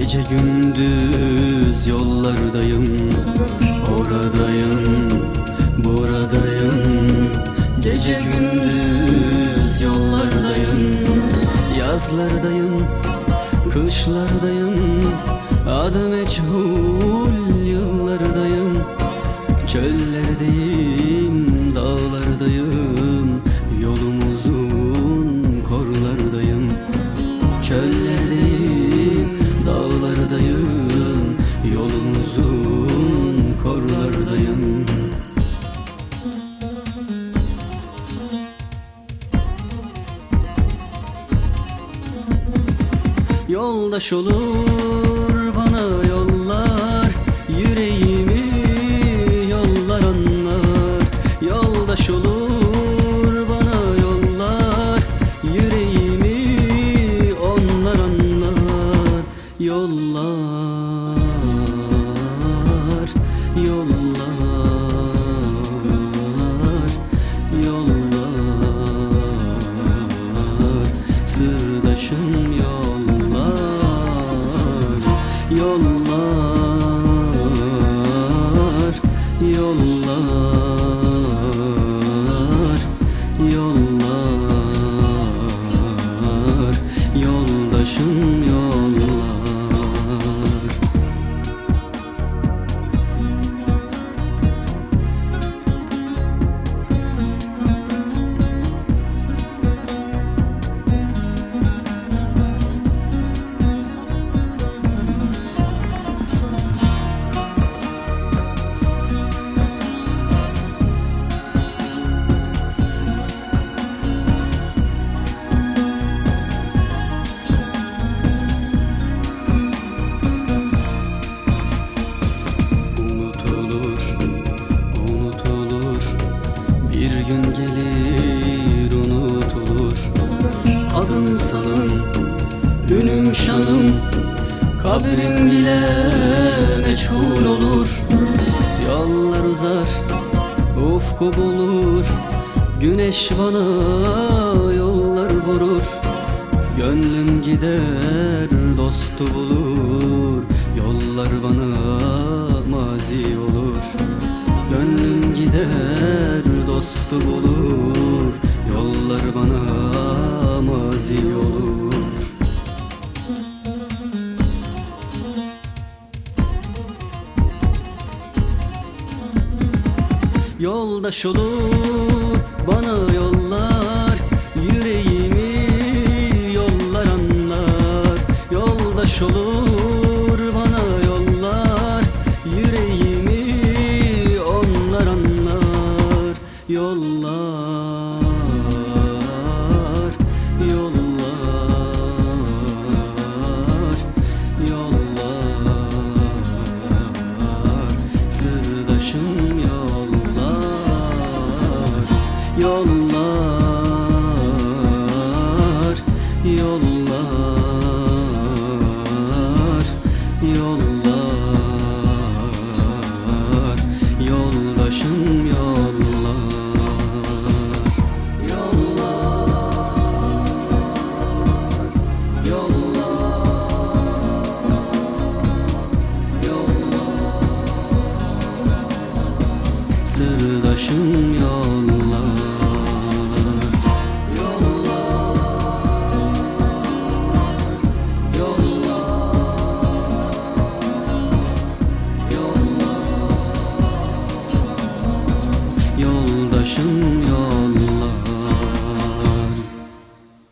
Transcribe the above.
gündüz yollardayım Oradayım, buradayım. Gece gündüz yollardayım Yazlardayım, kışlardayım. Adı meçhul yıllardayım Çöllerdeyim, dağlardayım Yoldaş olur bana yollar Yüreğimi yollar anlar. Yoldaş olur yollar, şanım Kabrim bile meçhul olur. Yollar uzar, ufku bulur. Güneş bana yollar vurur. Gönlüm gider dostu bulur. Yollar bana mazi olur. Gönlüm gider dostu bulur. Yollar bana mazi olur Yoldaş olur bana yollar Yüreğimi yollar anlar. Yoldaş olur bana yollar Yüreğimi onlar anlar. Yollar, Yollar